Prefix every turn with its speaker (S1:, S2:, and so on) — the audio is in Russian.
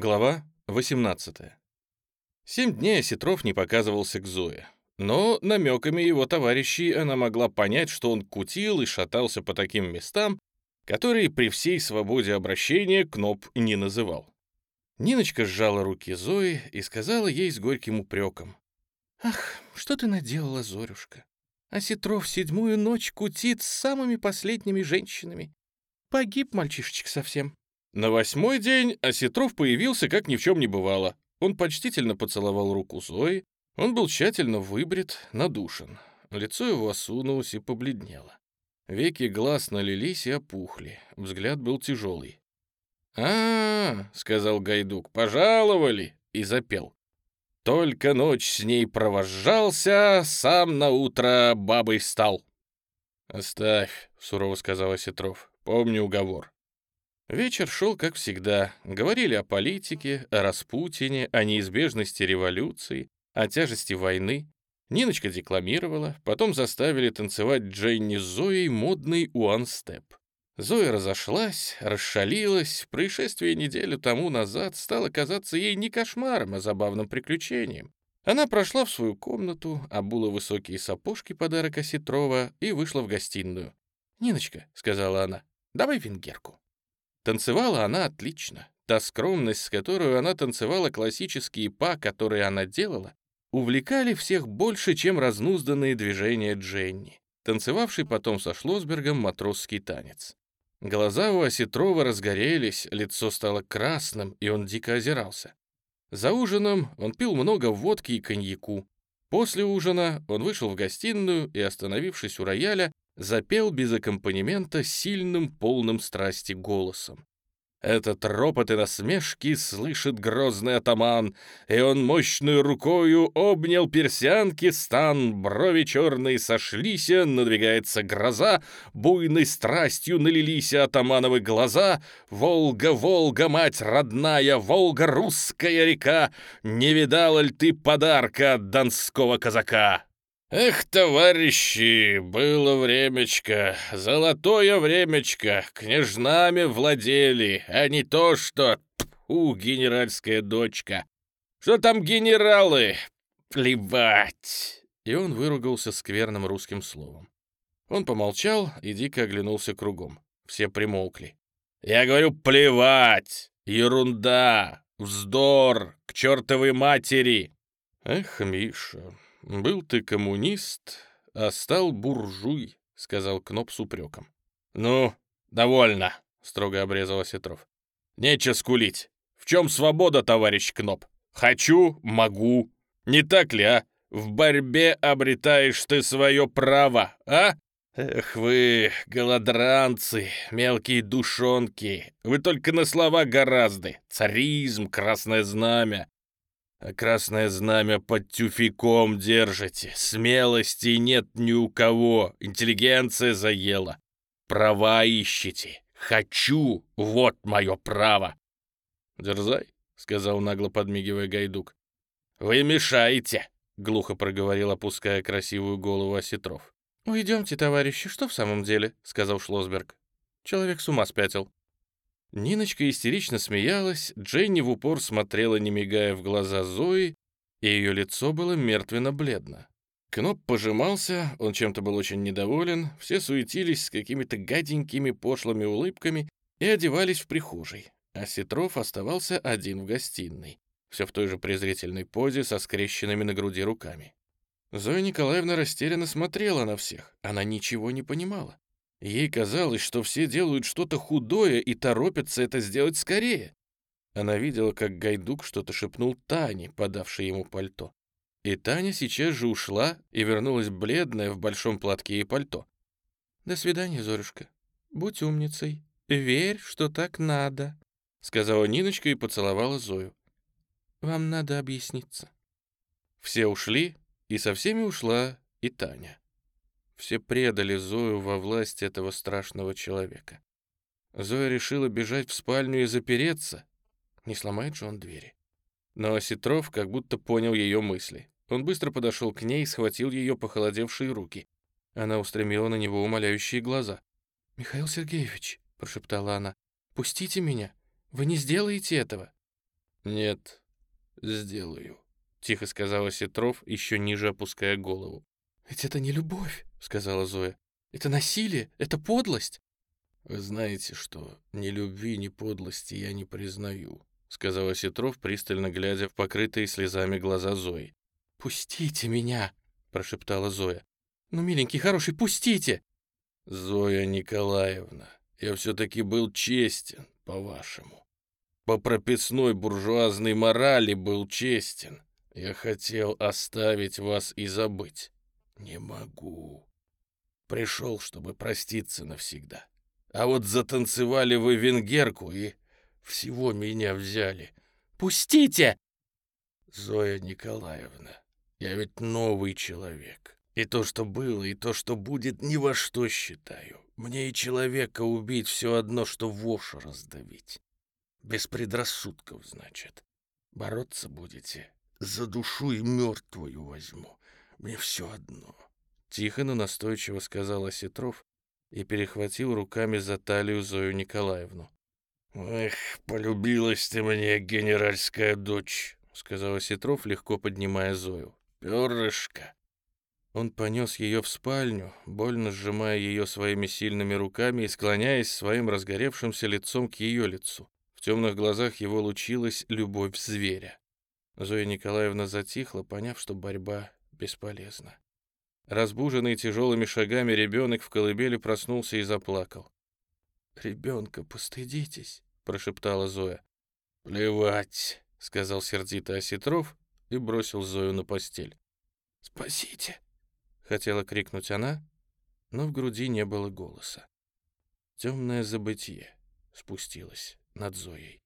S1: Глава 18. Семь дней Осетров не показывался к Зое. Но намеками его товарищей она могла понять, что он кутил и шатался по таким местам, которые при всей свободе обращения Кноп не называл. Ниночка сжала руки Зои и сказала ей с горьким упреком. «Ах, что ты наделала, Зорюшка? Осетров седьмую ночь кутит с самыми последними женщинами. Погиб мальчишечек совсем. На восьмой день Осетров появился, как ни в чем не бывало. Он почтительно поцеловал руку Зои, он был тщательно выбрит, надушен. Лицо его осунулось и побледнело. Веки глаз налились и опухли, взгляд был тяжелый. а, -а, -а сказал Гайдук, — «пожаловали!» и запел. Только ночь с ней провожался, сам на утро бабой стал. «Оставь», — сурово сказал Осетров, — «помни уговор». Вечер шел, как всегда. Говорили о политике, о Распутине, о неизбежности революции, о тяжести войны. Ниночка декламировала, потом заставили танцевать Дженни с Зоей модный уан-степ. Зоя разошлась, расшалилась, происшествие неделю тому назад стало казаться ей не кошмаром, а забавным приключением. Она прошла в свою комнату, обула высокие сапожки подарок Осетрова и вышла в гостиную. «Ниночка», — сказала она, — «давай венгерку». Танцевала она отлично. Та скромность, с которой она танцевала классические па, которые она делала, увлекали всех больше, чем разнузданные движения Дженни, танцевавший потом со Шлосбергом матросский танец. Глаза у Осетрова разгорелись, лицо стало красным, и он дико озирался. За ужином он пил много водки и коньяку. После ужина он вышел в гостиную и, остановившись у рояля, запел без аккомпанемента сильным, полным страсти голосом. Этот ропот и насмешки слышит грозный атаман, и он мощную рукою обнял персианки стан, брови черные сошлись, надвигается гроза, буйной страстью налились атамановы глаза. Волга, Волга, мать родная, Волга, русская река, не видала ли ты подарка от донского казака? «Эх, товарищи, было времечко, золотое времечко, княжнами владели, а не то, что, у генеральская дочка. Что там генералы? Плевать!» И он выругался скверным русским словом. Он помолчал и дико оглянулся кругом. Все примолкли. «Я говорю, плевать! Ерунда! Вздор! К чертовой матери!» «Эх, Миша, «Был ты коммунист, а стал буржуй», — сказал Кноп с упреком. «Ну, довольно», — строго обрезал Осетров. «Нечего скулить. В чем свобода, товарищ Кноп? Хочу, могу. Не так ли, а? В борьбе обретаешь ты свое право, а? Эх вы, голодранцы, мелкие душонки, вы только на слова гораздо. Царизм, красное знамя. А красное знамя под тюфяком держите. Смелости нет ни у кого. Интеллигенция заела. Права ищите. Хочу. Вот мое право. Дерзай, сказал нагло подмигивая Гайдук. Вы мешаете, глухо проговорил, опуская красивую голову Осетров. «Уйдемте, товарищи, что в самом деле?» — сказал Шлосберг. Человек с ума спятил. Ниночка истерично смеялась, Дженни в упор смотрела, не мигая в глаза Зои, и ее лицо было мертвенно-бледно. Кноп пожимался, он чем-то был очень недоволен, все суетились с какими-то гаденькими пошлыми улыбками и одевались в прихожей, а Сетров оставался один в гостиной, все в той же презрительной позе со скрещенными на груди руками. Зоя Николаевна растерянно смотрела на всех, она ничего не понимала. Ей казалось, что все делают что-то худое и торопятся это сделать скорее. Она видела, как Гайдук что-то шепнул Тане, подавшей ему пальто. И Таня сейчас же ушла и вернулась бледная в большом платке и пальто. «До свидания, Зорюшка. Будь умницей. Верь, что так надо», — сказала Ниночка и поцеловала Зою. «Вам надо объясниться». Все ушли, и со всеми ушла и Таня. Все предали Зою во власть этого страшного человека. Зоя решила бежать в спальню и запереться. Не сломает же он двери. Но Осетров как будто понял ее мысли. Он быстро подошел к ней и схватил ее похолодевшие руки. Она устремила на него умоляющие глаза. «Михаил Сергеевич», — прошептала она, — «пустите меня. Вы не сделаете этого». «Нет, сделаю», — тихо сказала Сетров, еще ниже опуская голову.
S2: «Ведь это не любовь», — сказала Зоя. «Это насилие, это подлость».
S1: «Вы знаете что, ни любви, ни подлости я не признаю», — сказала Сетров, пристально глядя в покрытые слезами глаза Зои.
S2: «Пустите меня!» — прошептала Зоя. «Ну, миленький, хороший, пустите!»
S1: «Зоя Николаевна, я все-таки был честен, по-вашему. По прописной буржуазной морали был честен. Я хотел оставить вас и забыть. Не могу. Пришел, чтобы проститься навсегда. А вот затанцевали вы венгерку и всего меня взяли. Пустите! Зоя Николаевна, я ведь новый человек. И то, что было, и то, что будет, ни во что считаю. Мне и человека убить все одно, что вошь раздавить. Без предрассудков, значит. Бороться будете? За душу и мертвую возьму. Мне все одно.
S2: Тихо, но настойчиво сказал Осетров и перехватил руками за талию Зою Николаевну.
S1: «Эх, полюбилась ты мне, генеральская дочь», — сказал Осетров, легко поднимая Зою. «Перышко,
S2: он понес ее в спальню, больно сжимая ее своими сильными руками и склоняясь своим разгоревшимся лицом к ее лицу. В темных глазах его лучилась любовь зверя. Зоя Николаевна затихла, поняв, что борьба бесполезна. Разбуженный тяжелыми шагами ребенок в колыбели проснулся и заплакал.
S1: «Ребенка, постыдитесь», — прошептала Зоя. «Плевать», — сказал сердито Осетров и бросил Зою на постель.
S2: «Спасите», Хотела крикнуть она, но в груди не было голоса. Темное забытье спустилось над Зоей.